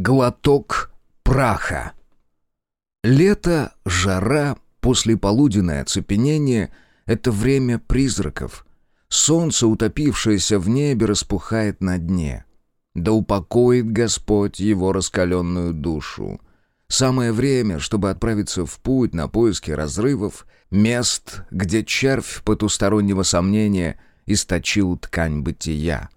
Глоток праха. Лето, жара, послеполуденное оцепенение — это время призраков. Солнце, утопившееся в небе, распухает на дне. Да упокоит Господь его раскаленную душу. Самое время, чтобы отправиться в путь на поиски разрывов, мест, где червь потустороннего сомнения источил ткань бытия.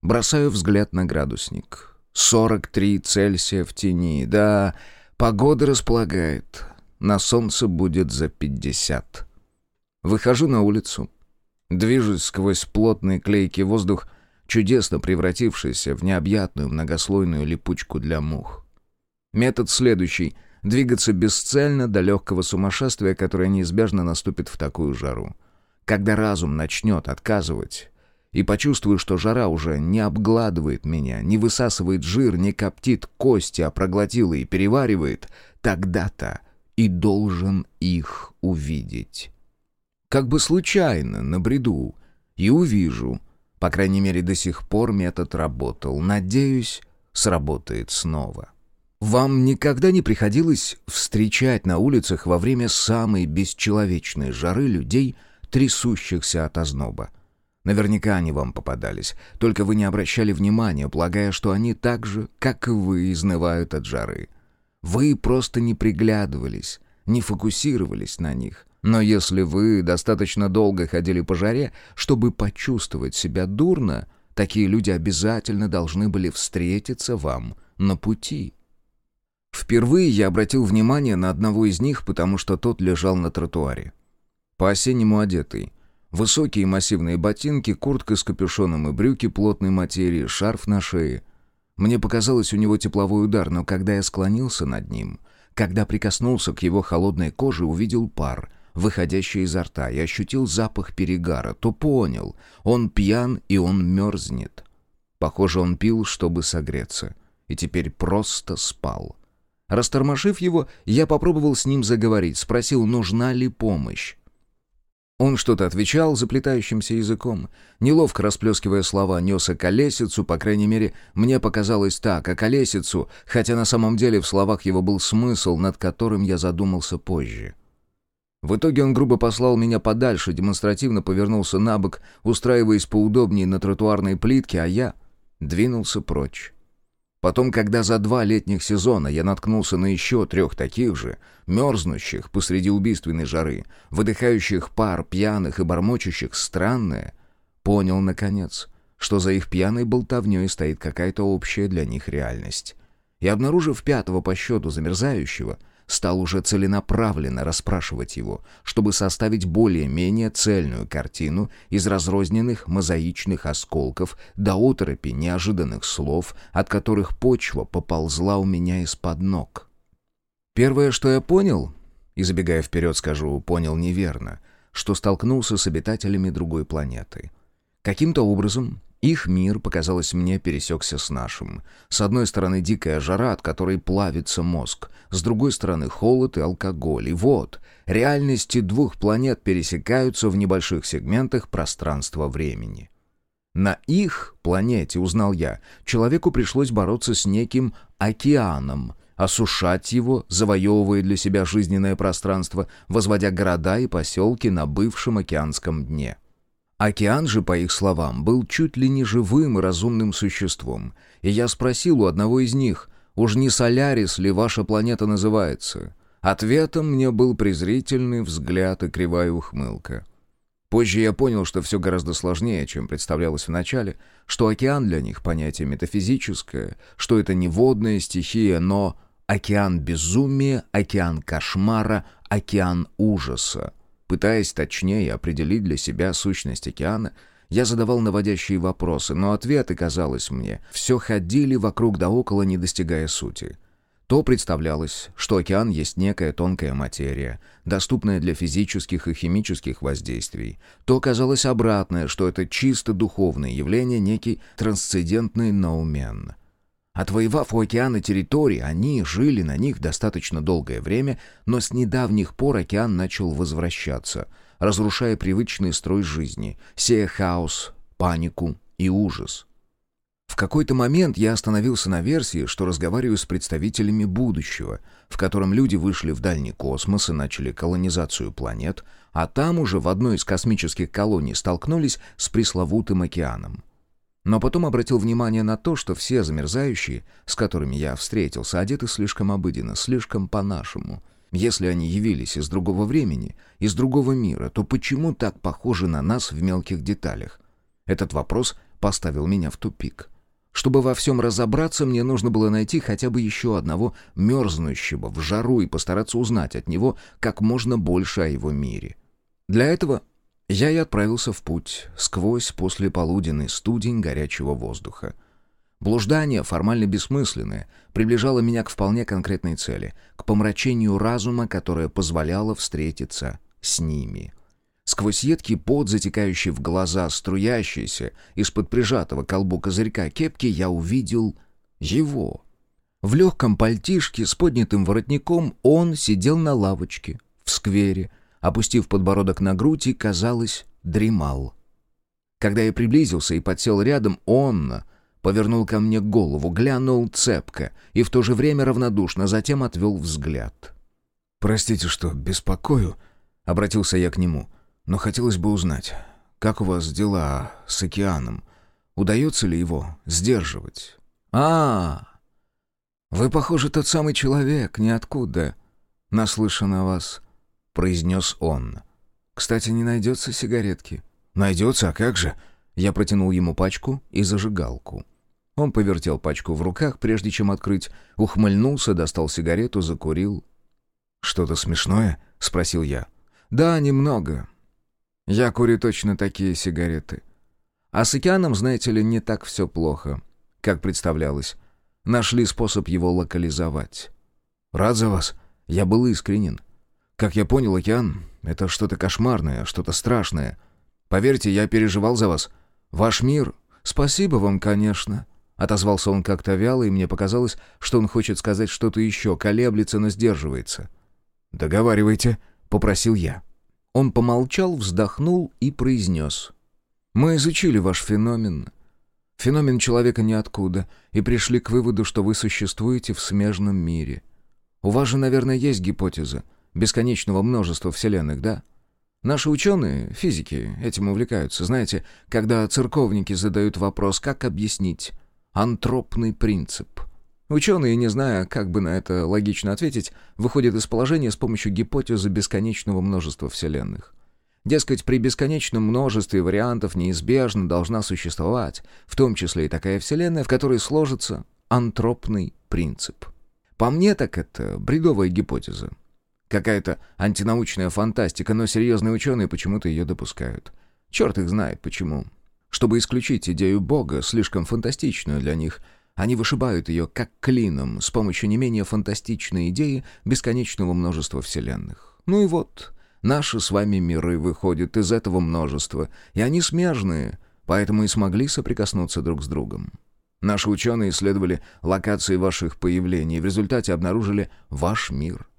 Бросаю взгляд на градусник. 43 Цельсия в тени. Да, погода располагает. На солнце будет за 50. Выхожу на улицу. Движусь сквозь плотный клейкий воздух, чудесно превратившийся в необъятную многослойную липучку для мух. Метод следующий — двигаться бесцельно до легкого сумасшествия, которое неизбежно наступит в такую жару. Когда разум начнет отказывать, и почувствую, что жара уже не обгладывает меня, не высасывает жир, не коптит кости, а проглотила и переваривает, тогда-то и должен их увидеть. Как бы случайно, на бреду, и увижу. По крайней мере, до сих пор метод работал. Надеюсь, сработает снова. Вам никогда не приходилось встречать на улицах во время самой бесчеловечной жары людей, трясущихся от озноба? Наверняка они вам попадались, только вы не обращали внимания, полагая, что они так же, как и вы, изнывают от жары. Вы просто не приглядывались, не фокусировались на них. Но если вы достаточно долго ходили по жаре, чтобы почувствовать себя дурно, такие люди обязательно должны были встретиться вам на пути. Впервые я обратил внимание на одного из них, потому что тот лежал на тротуаре. По-осеннему одетый — Высокие массивные ботинки, куртка с капюшоном и брюки плотной материи, шарф на шее. Мне показалось у него тепловой удар, но когда я склонился над ним, когда прикоснулся к его холодной коже, увидел пар, выходящий изо рта, и ощутил запах перегара, то понял, он пьян и он мерзнет. Похоже, он пил, чтобы согреться, и теперь просто спал. Растормошив его, я попробовал с ним заговорить, спросил, нужна ли помощь. Он что-то отвечал заплетающимся языком, неловко расплескивая слова, нес околесицу, по крайней мере, мне показалось так, околесицу, хотя на самом деле в словах его был смысл, над которым я задумался позже. В итоге он грубо послал меня подальше, демонстративно повернулся на бок, устраиваясь поудобнее на тротуарной плитке, а я двинулся прочь. Потом, когда за два летних сезона я наткнулся на еще трех таких же, мерзнущих посреди убийственной жары, выдыхающих пар, пьяных и бормочущих странное, понял, наконец, что за их пьяной болтовней стоит какая-то общая для них реальность. И обнаружив пятого по счету замерзающего, стал уже целенаправленно расспрашивать его, чтобы составить более-менее цельную картину из разрозненных мозаичных осколков до оторопи неожиданных слов, от которых почва поползла у меня из-под ног. Первое, что я понял, и забегая вперед скажу, понял неверно, что столкнулся с обитателями другой планеты. Каким-то образом их мир, показалось мне, пересекся с нашим. С одной стороны дикая жара, от которой плавится мозг, с другой стороны холод и алкоголь. И вот, реальности двух планет пересекаются в небольших сегментах пространства-времени. На их планете, узнал я, человеку пришлось бороться с неким океаном, осушать его, завоевывая для себя жизненное пространство, возводя города и поселки на бывшем океанском дне. Океан же, по их словам, был чуть ли не живым и разумным существом. И я спросил у одного из них, уж не Солярис ли ваша планета называется? Ответом мне был презрительный взгляд и кривая ухмылка. Позже я понял, что все гораздо сложнее, чем представлялось вначале, что океан для них понятие метафизическое, что это не водная стихия, но океан безумия, океан кошмара, океан ужаса. Пытаясь точнее определить для себя сущность океана, я задавал наводящие вопросы, но ответы, казалось мне, все ходили вокруг да около, не достигая сути. То представлялось, что океан есть некая тонкая материя, доступная для физических и химических воздействий, то казалось обратное, что это чисто духовное явление, некий трансцендентный наумен — Отвоевав у океана территории, они жили на них достаточно долгое время, но с недавних пор океан начал возвращаться, разрушая привычный строй жизни, сея хаос, панику и ужас. В какой-то момент я остановился на версии, что разговариваю с представителями будущего, в котором люди вышли в дальний космос и начали колонизацию планет, а там уже в одной из космических колоний столкнулись с пресловутым океаном. Но потом обратил внимание на то, что все замерзающие, с которыми я встретился, одеты слишком обыденно, слишком по-нашему. Если они явились из другого времени, из другого мира, то почему так похожи на нас в мелких деталях? Этот вопрос поставил меня в тупик. Чтобы во всем разобраться, мне нужно было найти хотя бы еще одного мерзнущего в жару и постараться узнать от него как можно больше о его мире. Для этого я и отправился в путь сквозь послеполуденный студень горячего воздуха. Блуждание, формально бессмысленное, приближало меня к вполне конкретной цели, к помрачению разума, которое позволяло встретиться с ними. Сквозь едкий пот, затекающий в глаза, струящийся из-под прижатого колбу козырька кепки, я увидел его. В легком пальтишке с поднятым воротником он сидел на лавочке в сквере, опустив подбородок на грудь и, казалось, дремал. Когда я приблизился и подсел рядом, он повернул ко мне голову, глянул цепко и в то же время равнодушно, затем отвел взгляд. «Простите, что беспокою», — обратился я к нему, — «но хотелось бы узнать, как у вас дела с океаном? Удается ли его сдерживать?» «А, вы, похоже, тот самый человек, ниоткуда. Наслышан о вас. — произнес он. «Кстати, не найдется сигаретки?» «Найдется, а как же?» Я протянул ему пачку и зажигалку. Он повертел пачку в руках, прежде чем открыть, ухмыльнулся, достал сигарету, закурил. «Что-то смешное?» — спросил я. «Да, немного. Я курю точно такие сигареты. А с океаном, знаете ли, не так все плохо, как представлялось. Нашли способ его локализовать. Рад за вас. Я был искренен. Как я понял, океан — это что-то кошмарное, что-то страшное. Поверьте, я переживал за вас. Ваш мир... Спасибо вам, конечно. Отозвался он как-то вяло, и мне показалось, что он хочет сказать что-то еще, колеблется, но сдерживается. «Договаривайте», — попросил я. Он помолчал, вздохнул и произнес. «Мы изучили ваш феномен. Феномен человека ниоткуда, и пришли к выводу, что вы существуете в смежном мире. У вас же, наверное, есть гипотеза, бесконечного множества вселенных, да? Наши ученые, физики, этим увлекаются. Знаете, когда церковники задают вопрос, как объяснить антропный принцип? Ученые, не зная, как бы на это логично ответить, выходят из положения с помощью гипотезы бесконечного множества вселенных. Дескать, при бесконечном множестве вариантов неизбежно должна существовать, в том числе и такая вселенная, в которой сложится антропный принцип. По мне так это бредовая гипотеза. Какая-то антинаучная фантастика, но серьезные ученые почему-то ее допускают. Черт их знает почему. Чтобы исключить идею Бога, слишком фантастичную для них, они вышибают ее как клином с помощью не менее фантастичной идеи бесконечного множества вселенных. Ну и вот, наши с вами миры выходят из этого множества, и они смежные, поэтому и смогли соприкоснуться друг с другом. Наши ученые исследовали локации ваших появлений и в результате обнаружили ваш мир —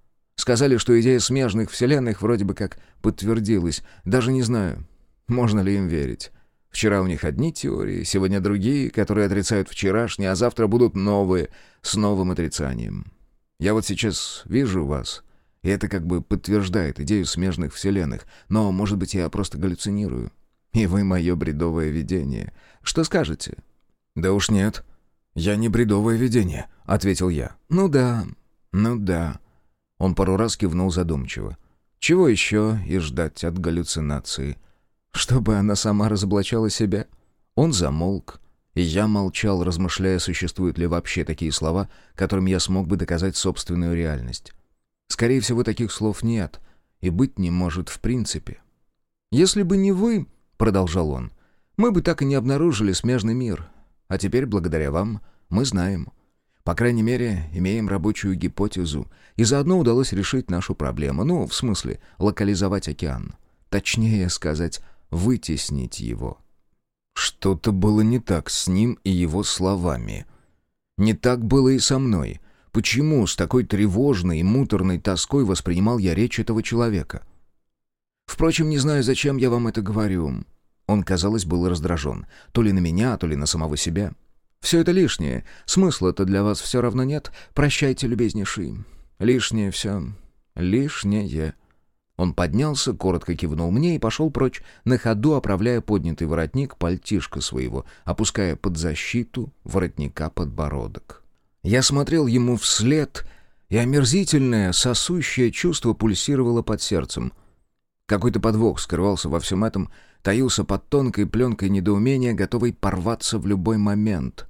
Сказали, что идея смежных вселенных вроде бы как подтвердилась. Даже не знаю, можно ли им верить. Вчера у них одни теории, сегодня другие, которые отрицают вчерашние, а завтра будут новые, с новым отрицанием. Я вот сейчас вижу вас, и это как бы подтверждает идею смежных вселенных, но, может быть, я просто галлюцинирую. И вы мое бредовое видение. Что скажете?» «Да уж нет. Я не бредовое видение», — ответил я. «Ну да, ну да». Он пару раз кивнул задумчиво. Чего еще и ждать от галлюцинации? Чтобы она сама разоблачала себя? Он замолк, и я молчал, размышляя, существуют ли вообще такие слова, которыми я смог бы доказать собственную реальность. Скорее всего, таких слов нет, и быть не может в принципе. «Если бы не вы, — продолжал он, — мы бы так и не обнаружили смежный мир. А теперь, благодаря вам, мы знаем. По крайней мере, имеем рабочую гипотезу, и заодно удалось решить нашу проблему, ну, в смысле, локализовать океан. Точнее сказать, вытеснить его. Что-то было не так с ним и его словами. Не так было и со мной. Почему с такой тревожной и муторной тоской воспринимал я речь этого человека? Впрочем, не знаю, зачем я вам это говорю. Он, казалось, был раздражен. То ли на меня, то ли на самого себя. Все это лишнее. Смысла-то для вас все равно нет. Прощайте, любезнейший. Лишнее все. Лишнее». Он поднялся, коротко кивнул мне и пошел прочь, на ходу оправляя поднятый воротник пальтишка своего, опуская под защиту воротника подбородок. Я смотрел ему вслед, и омерзительное, сосущее чувство пульсировало под сердцем. Какой-то подвох скрывался во всем этом, таился под тонкой пленкой недоумения, готовый порваться в любой момент.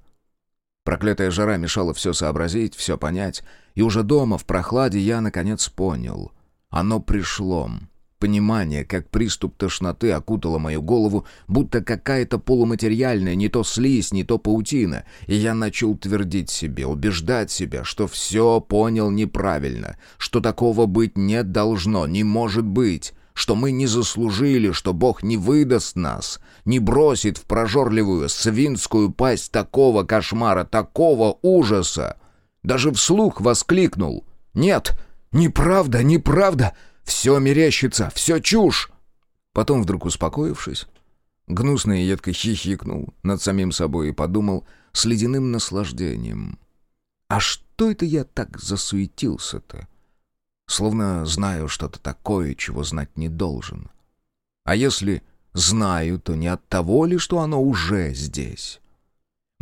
Проклятая жара мешала все сообразить, все понять, и уже дома, в прохладе, я, наконец, понял — оно пришло. Понимание, как приступ тошноты окутало мою голову, будто какая-то полуматериальная, не то слизь, не то паутина, и я начал твердить себе, убеждать себя, что все понял неправильно, что такого быть не должно, не может быть, что мы не заслужили, что Бог не выдаст нас, не бросит в прожорливую свинскую пасть такого кошмара, такого ужаса. Даже вслух воскликнул «Нет!» «Неправда, неправда! Все мерещится, все чушь!» Потом, вдруг успокоившись, гнусно и едко хихикнул над самим собой и подумал с ледяным наслаждением. «А что это я так засуетился-то? Словно знаю что-то такое, чего знать не должен. А если знаю, то не от того ли, что оно уже здесь?»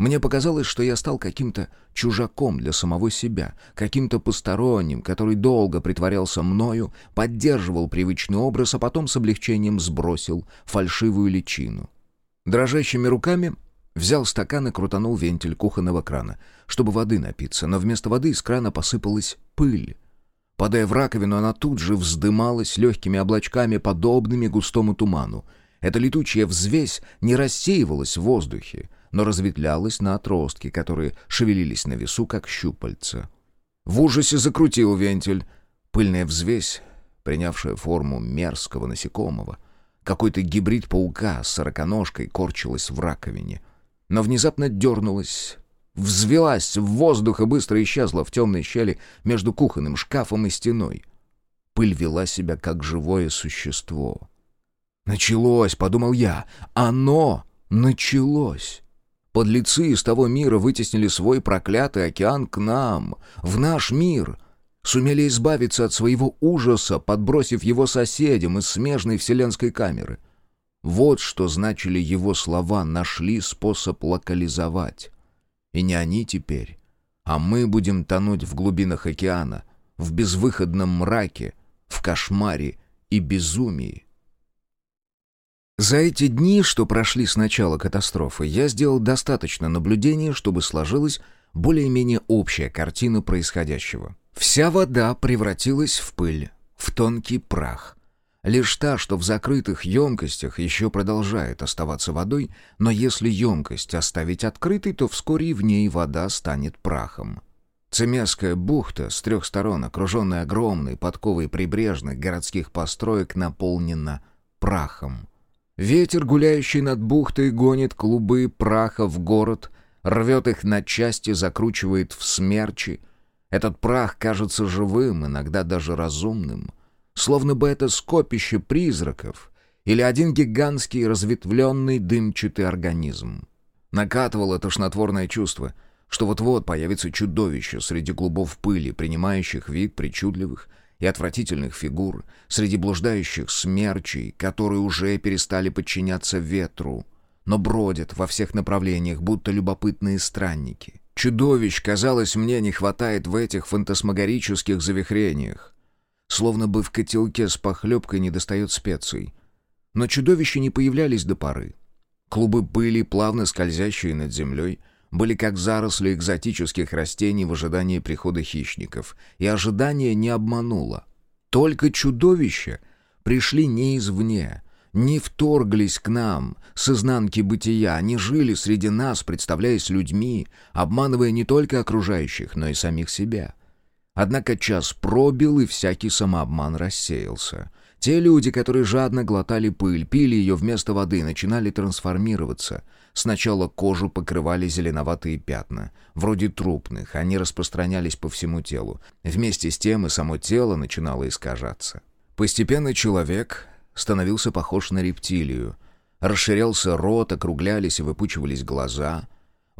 Мне показалось, что я стал каким-то чужаком для самого себя, каким-то посторонним, который долго притворялся мною, поддерживал привычный образ, а потом с облегчением сбросил фальшивую личину. Дрожащими руками взял стакан и крутанул вентиль кухонного крана, чтобы воды напиться, но вместо воды из крана посыпалась пыль. Падая в раковину, она тут же вздымалась легкими облачками, подобными густому туману. Эта летучая взвесь не рассеивалась в воздухе, но разветвлялась на отростки, которые шевелились на весу, как щупальца. В ужасе закрутил вентиль. Пыльная взвесь, принявшая форму мерзкого насекомого. Какой-то гибрид паука с сороконожкой корчилась в раковине. Но внезапно дернулась, взвелась в воздух и быстро исчезла в темной щели между кухонным шкафом и стеной. Пыль вела себя как живое существо. «Началось!» — подумал я. «Оно началось!» Подлецы из того мира вытеснили свой проклятый океан к нам, в наш мир. Сумели избавиться от своего ужаса, подбросив его соседям из смежной вселенской камеры. Вот что значили его слова «нашли способ локализовать». И не они теперь, а мы будем тонуть в глубинах океана, в безвыходном мраке, в кошмаре и безумии. За эти дни, что прошли с начала катастрофы, я сделал достаточно наблюдений, чтобы сложилась более-менее общая картина происходящего. Вся вода превратилась в пыль, в тонкий прах. Лишь та, что в закрытых емкостях еще продолжает оставаться водой, но если емкость оставить открытой, то вскоре в ней вода станет прахом. Цемесская бухта, с трех сторон окруженная огромной подковой прибрежных городских построек, наполнена прахом. Ветер, гуляющий над бухтой, гонит клубы праха в город, рвет их на части, закручивает в смерчи. Этот прах кажется живым, иногда даже разумным. Словно бы это скопище призраков или один гигантский разветвленный дымчатый организм. Накатывало тошнотворное чувство, что вот-вот появится чудовище среди клубов пыли, принимающих вид причудливых, и отвратительных фигур, среди блуждающих смерчей, которые уже перестали подчиняться ветру, но бродят во всех направлениях, будто любопытные странники. Чудовищ, казалось, мне не хватает в этих фантасмагорических завихрениях. Словно бы в котелке с похлебкой недостает специй. Но чудовища не появлялись до поры. Клубы пыли, плавно скользящие над землей — были как заросли экзотических растений в ожидании прихода хищников. И ожидание не обмануло. Только чудовища пришли не извне, не вторглись к нам с изнанки бытия, они жили среди нас, представляясь людьми, обманывая не только окружающих, но и самих себя. Однако час пробил, и всякий самообман рассеялся. Те люди, которые жадно глотали пыль, пили ее вместо воды, начинали трансформироваться. Сначала кожу покрывали зеленоватые пятна, вроде трупных, они распространялись по всему телу. Вместе с тем и само тело начинало искажаться. Постепенно человек становился похож на рептилию. Расширялся рот, округлялись и выпучивались глаза.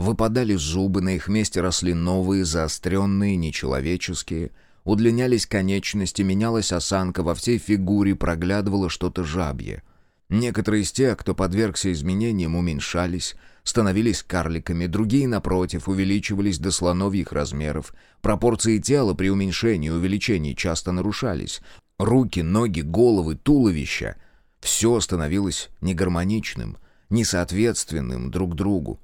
Выпадали зубы, на их месте росли новые, заостренные, нечеловеческие. Удлинялись конечности, менялась осанка, во всей фигуре проглядывало что-то жабье. Некоторые из тех, кто подвергся изменениям, уменьшались, становились карликами, другие, напротив, увеличивались до слоновьих размеров. Пропорции тела при уменьшении и увеличении часто нарушались. Руки, ноги, головы, туловища — все становилось негармоничным, несоответственным друг другу.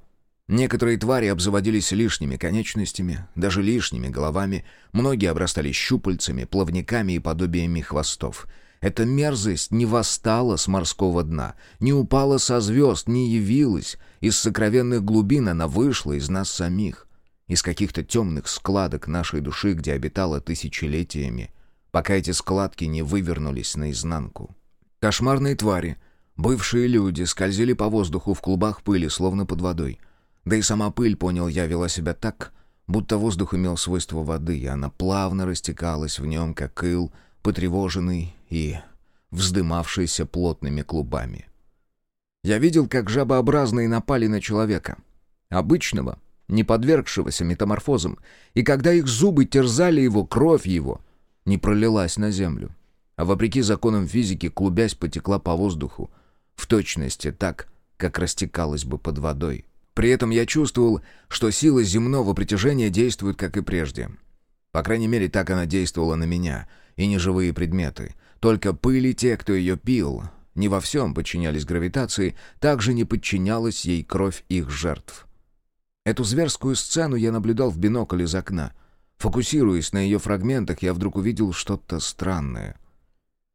Некоторые твари обзаводились лишними конечностями, даже лишними головами, многие обрастали щупальцами, плавниками и подобиями хвостов. Эта мерзость не восстала с морского дна, не упала со звезд, не явилась. Из сокровенных глубин она вышла из нас самих, из каких-то темных складок нашей души, где обитала тысячелетиями, пока эти складки не вывернулись наизнанку. Кошмарные твари, бывшие люди, скользили по воздуху в клубах пыли, словно под водой — да и сама пыль, понял я, вела себя так, будто воздух имел свойство воды, и она плавно растекалась в нем, как ил, потревоженный и вздымавшийся плотными клубами. Я видел, как жабообразные напали на человека. Обычного, не подвергшегося метаморфозам, и когда их зубы терзали его, кровь его не пролилась на землю, а вопреки законам физики, клубясь, потекла по воздуху, в точности так, как растекалась бы под водой. При этом я чувствовал, что сила земного притяжения действует, как и прежде. По крайней мере, так она действовала на меня, и не живые предметы. Только пыли те, кто ее пил, не во всем подчинялись гравитации, также не подчинялась ей кровь их жертв. Эту зверскую сцену я наблюдал в бинокль из окна. Фокусируясь на ее фрагментах, я вдруг увидел что-то странное.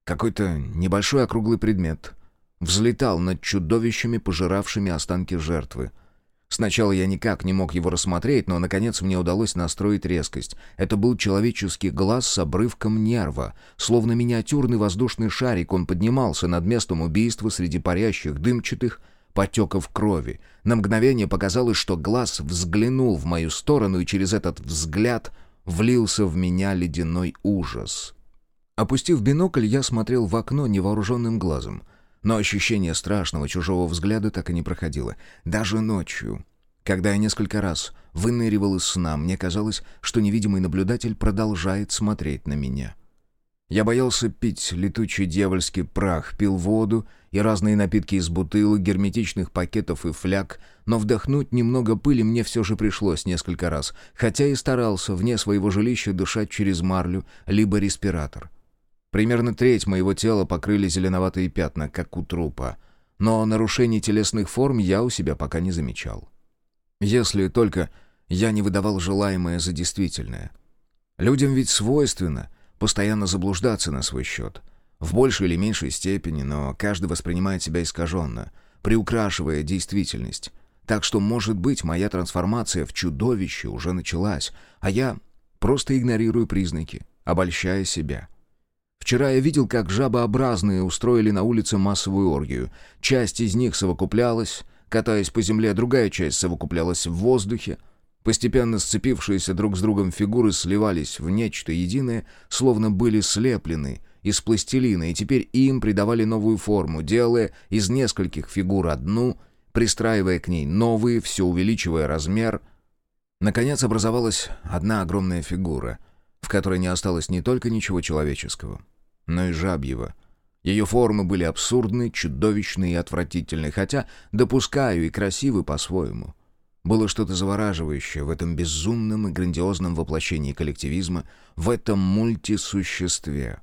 Какой-то небольшой округлый предмет взлетал над чудовищами, пожиравшими останки жертвы — Сначала я никак не мог его рассмотреть, но, наконец, мне удалось настроить резкость. Это был человеческий глаз с обрывком нерва. Словно миниатюрный воздушный шарик, он поднимался над местом убийства среди парящих дымчатых потеков крови. На мгновение показалось, что глаз взглянул в мою сторону, и через этот взгляд влился в меня ледяной ужас. Опустив бинокль, я смотрел в окно невооруженным глазом — но ощущение страшного чужого взгляда так и не проходило. Даже ночью. Когда я несколько раз выныривал из сна, мне казалось, что невидимый наблюдатель продолжает смотреть на меня. Я боялся пить летучий дьявольский прах, пил воду и разные напитки из бутылок, герметичных пакетов и фляг, но вдохнуть немного пыли мне все же пришлось несколько раз, хотя и старался вне своего жилища дышать через марлю либо респиратор. Примерно треть моего тела покрыли зеленоватые пятна, как у трупа. Но нарушений телесных форм я у себя пока не замечал. Если только я не выдавал желаемое за действительное. Людям ведь свойственно постоянно заблуждаться на свой счет. В большей или меньшей степени, но каждый воспринимает себя искаженно, приукрашивая действительность. Так что, может быть, моя трансформация в чудовище уже началась, а я просто игнорирую признаки, обольщая себя. Вчера я видел, как жабообразные устроили на улице массовую оргию. Часть из них совокуплялась, катаясь по земле, другая часть совокуплялась в воздухе. Постепенно сцепившиеся друг с другом фигуры сливались в нечто единое, словно были слеплены из пластилина, и теперь им придавали новую форму, делая из нескольких фигур одну, пристраивая к ней новые, все увеличивая размер. Наконец образовалась одна огромная фигура, в которой не осталось не только ничего человеческого, но и жабьего. Ее формы были абсурдны, чудовищны и отвратительны, хотя, допускаю, и красивы по-своему. Было что-то завораживающее в этом безумном и грандиозном воплощении коллективизма, в этом мультисуществе.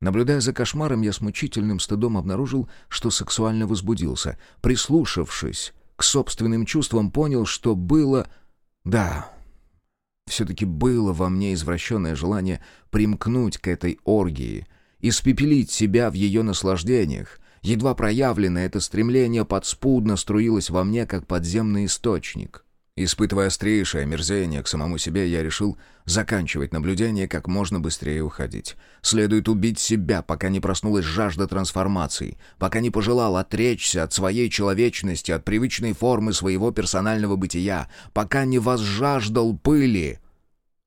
Наблюдая за кошмаром, я с мучительным стыдом обнаружил, что сексуально возбудился. Прислушавшись к собственным чувствам, понял, что было... Да, все-таки было во мне извращенное желание примкнуть к этой оргии, испепелить себя в ее наслаждениях. Едва проявленное это стремление подспудно струилось во мне, как подземный источник. Испытывая острейшее омерзение к самому себе, я решил заканчивать наблюдение как можно быстрее уходить. Следует убить себя, пока не проснулась жажда трансформации, пока не пожелал отречься от своей человечности, от привычной формы своего персонального бытия, пока не возжаждал пыли.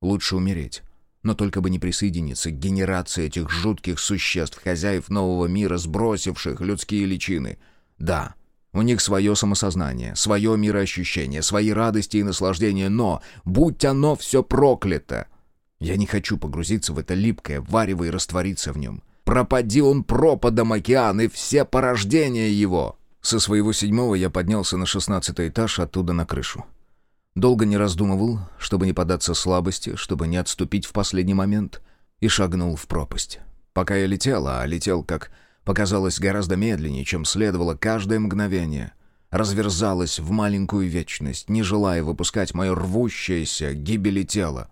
Лучше умереть. Но только бы не присоединиться к генерации этих жутких существ, хозяев нового мира, сбросивших людские личины. Да, У них свое самосознание, свое мироощущение, свои радости и наслаждения, но, будь оно все проклято, я не хочу погрузиться в это липкое варево и раствориться в нем. Пропади он пропадом океан и все порождения его. Со своего седьмого я поднялся на шестнадцатый этаж, оттуда на крышу. Долго не раздумывал, чтобы не податься слабости, чтобы не отступить в последний момент, и шагнул в пропасть. Пока я летел, а летел, как показалось, гораздо медленнее, чем следовало каждое мгновение, разверзалась в маленькую вечность, не желая выпускать мое рвущееся гибели тело.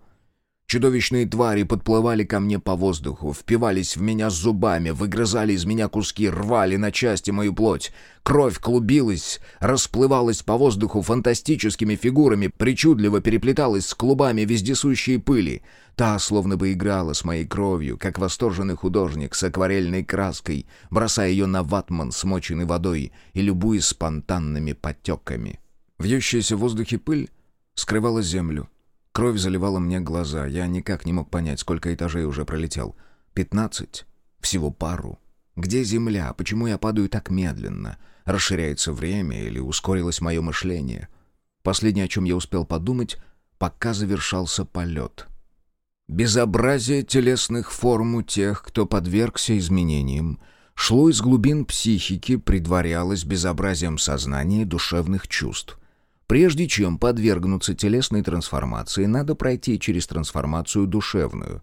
Чудовищные твари подплывали ко мне по воздуху, впивались в меня зубами, выгрызали из меня куски, рвали на части мою плоть. Кровь клубилась, расплывалась по воздуху фантастическими фигурами, причудливо переплеталась с клубами вездесущей пыли. Та словно бы играла с моей кровью, как восторженный художник с акварельной краской, бросая ее на ватман, смоченный водой, и любуясь спонтанными потеками. Вьющаяся в воздухе пыль скрывала землю — Кровь заливала мне глаза. Я никак не мог понять, сколько этажей уже пролетел. Пятнадцать? Всего пару. Где земля? Почему я падаю так медленно? Расширяется время или ускорилось мое мышление? Последнее, о чем я успел подумать, пока завершался полет. Безобразие телесных форм у тех, кто подвергся изменениям, шло из глубин психики, предварялось безобразием сознания и душевных чувств. Прежде чем подвергнуться телесной трансформации, надо пройти через трансформацию душевную.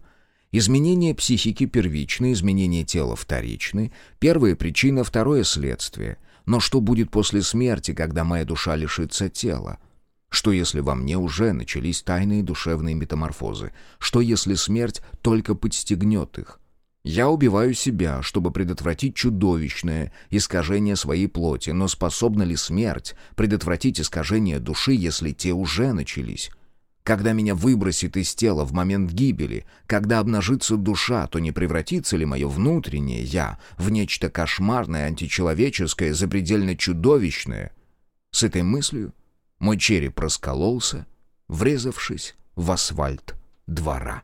Изменение психики первичны, изменение тела вторичны, первая причина, второе следствие. Но что будет после смерти, когда моя душа лишится тела? Что если во мне уже начались тайные душевные метаморфозы? Что если смерть только подстегнет их? Я убиваю себя, чтобы предотвратить чудовищное искажение своей плоти, но способна ли смерть предотвратить искажение души, если те уже начались? Когда меня выбросит из тела в момент гибели, когда обнажится душа, то не превратится ли мое внутреннее «я» в нечто кошмарное, античеловеческое, запредельно чудовищное? С этой мыслью мой череп раскололся, врезавшись в асфальт двора.